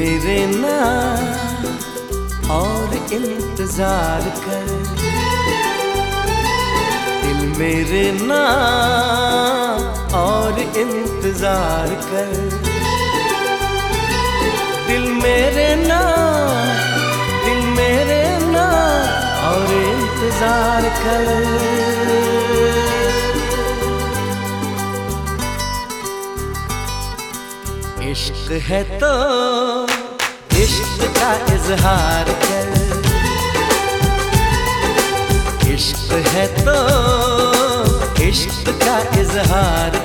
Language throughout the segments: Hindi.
ना और इंतज़ार कर। दिल मेरे ना और इंतज़ार कर। दिल मेरे ना दिल मेरे ना और इंतज़ार कर। इश्क है तो इश्क का इजहार कर। इश्क है तो इश्क का इजहार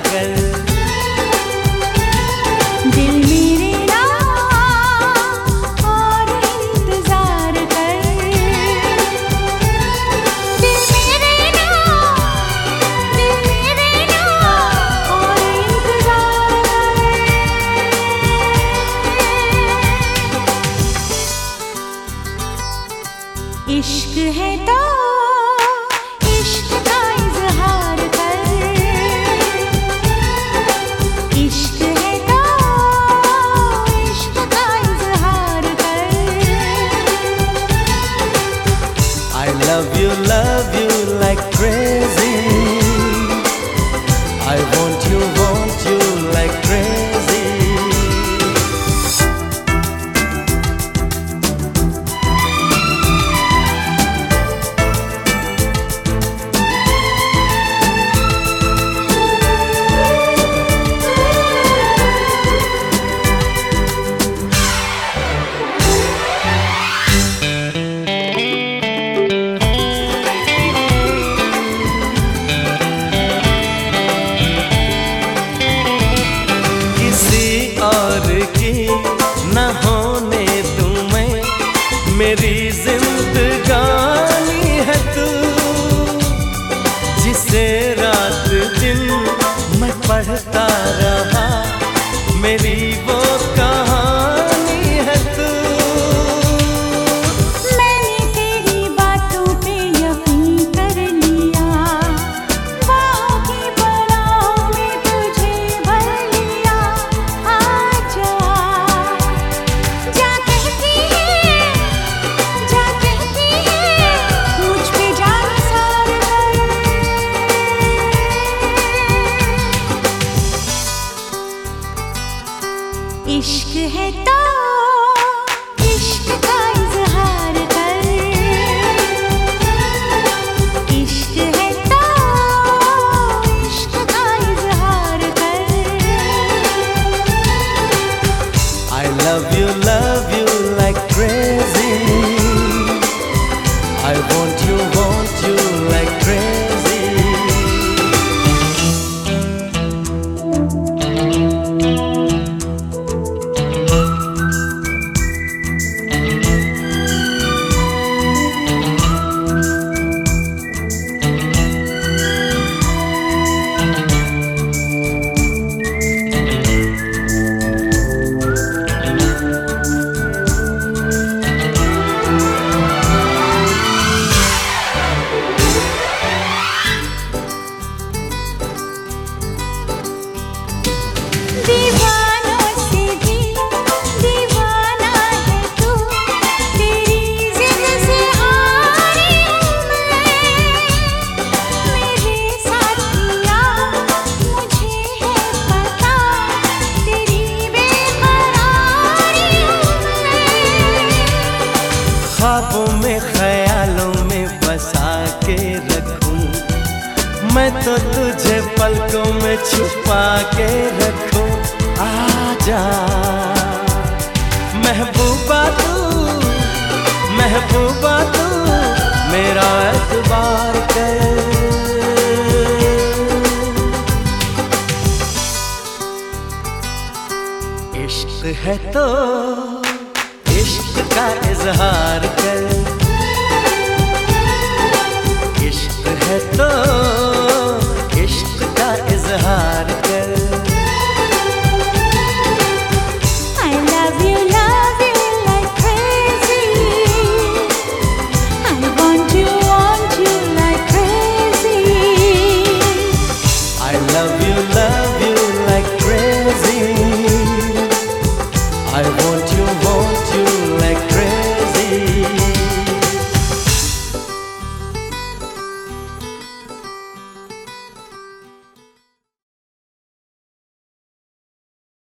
love you, love you like crazy. रहा मेरी वो इश्क है तो इश्क का इजहार कर इश्क है तो इश्क का इजहार कर I love you, love you like crazy. I want you, तो तुझे पलकों में छुपा के रखूँ, आजा। महबूबा तू महबूबा तू, मेरा एतबार कर। इश्क है तो इश्क का इजहार कर।